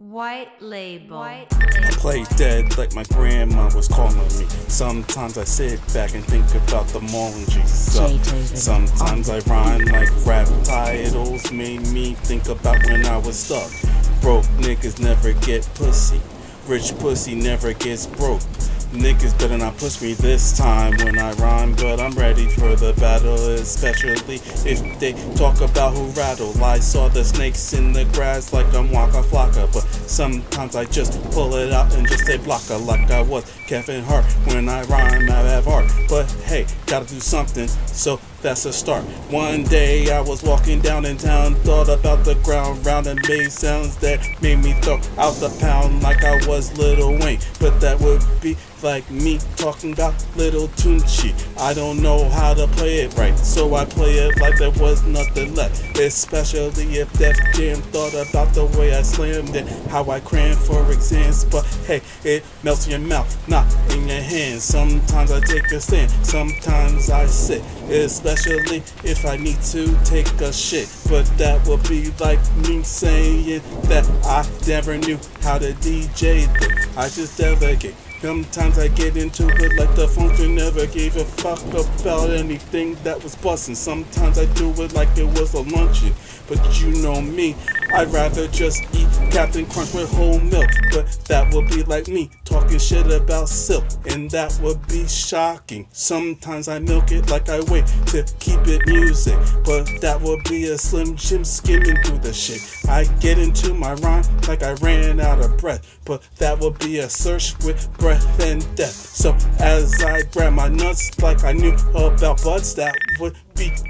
White label. White I play dead like my grandma was calling me. Sometimes I sit back and think about the morning Jesus. Sometimes I rhyme like rap titles made me think about when I was stuck. Broke niggas never get pussy. Rich pussy never gets broke. Niggas better not push me this time when I rhyme, but I'm ready for the battle, especially if they talk about who rattle. I saw the snakes in the grass like I'm Waka Flocka, but sometimes I just pull it out and just say blocka like I was Kevin Hart. When I rhyme, I have art, but hey, gotta do something, so that's a start. One day I was walking down in town, thought about the ground round and made sounds that made me throw out the pound like I was Lil Wayne. But that would be like me talking about Lil Tunechi. I don't know how to play it right, so I play it like there was nothing left. Especially if Def Jam thought about the way I slammed it, how I crammed for exams. But hey, it melts in your mouth, not in your hands. Sometimes I take a stand, sometimes I sit. Especially if I need to take a shit. But that would be like me saying that I never knew how to DJ. I just delegate. Sometimes I get into it like the function never gave a fuck about anything that was busting. Sometimes I do it like it was a luncheon. But you know me, I'd rather just eat Captain Crunch with whole milk. But that would be like me talking shit about silk. And that would be shocking. Sometimes I milk it like I wait to keep it music. But that would be a slim Jim skimming through the shit. I get into my rhyme like I ran out of breath. But that would be a search with breath and death. So as I grab my nuts like I knew about buds, that would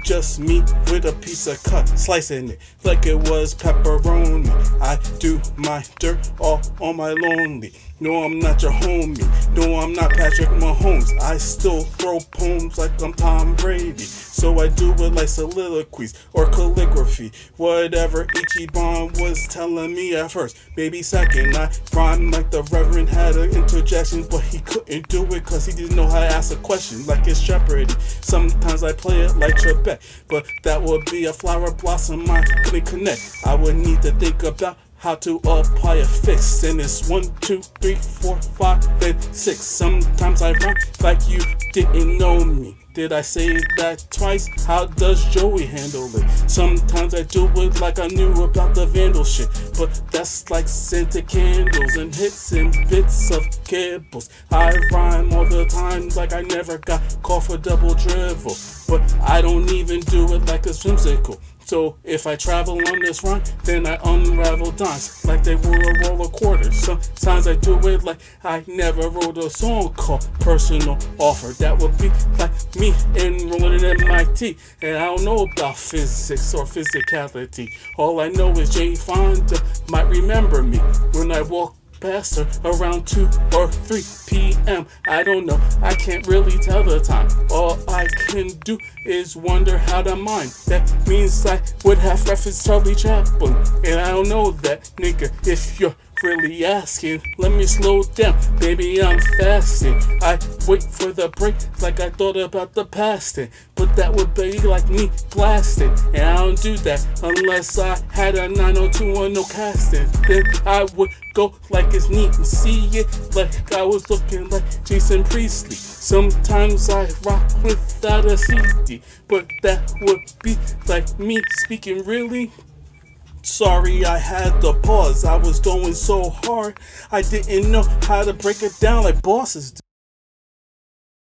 just me with a piece of cut, slicing it like it was pepperoni. I do my dirt all on my lonely. No, I'm not your homie. No, I'm not Patrick Mahomes. I still throw poems like I'm Tom Brady. So I do it like soliloquies or calligraphy. Whatever Ichiban was telling me at first. Maybe second, I rhyme like the Reverend had an interjection, but he couldn't do it because he didn't know how to ask a question like it's Jeopardy. Sometimes I play it like Trebek, but that would be a flower blossom I couldn't connect. I would need to think about how to apply a fix. And it's one, two, three, four, five, then six. Sometimes I rhyme like you didn't know me. Did I say that twice? How does Joey handle it? Sometimes I do it like I knew about the vandal shit, but that's like scented candles and hits and bits of cables. I rhyme all the time like I never got caught for double dribble, but I don't even do it like a swimsicle. So if I travel on this run, then I unravel dimes like they were a roll of quarters. Sometimes I do it like I never wrote a song called Personal Offer. That would be like me enrolling at MIT, and I don't know about physics or physicality. All I know is Jane Fonda might remember me when I walk past her around 2 or 3 p.m. I don't know, I can't really tell the time. All I can do is wonder how to mind. That means I would have referenced Charlie Chaplin. And I don't know that, nigga, if you're really asking. Let me slow down, baby, I'm fasting. I wait for the break like I thought about the pasting. But that would be like me blasting. And I don't do that unless I had a 90210 casting. Then I would go like it's neat and see it like I was looking like Jason Priestley. Sometimes I rock without a CD, but that would be like me speaking really Sorry I had to pause. I was going so hard. I didn't know how to break it down like bosses do.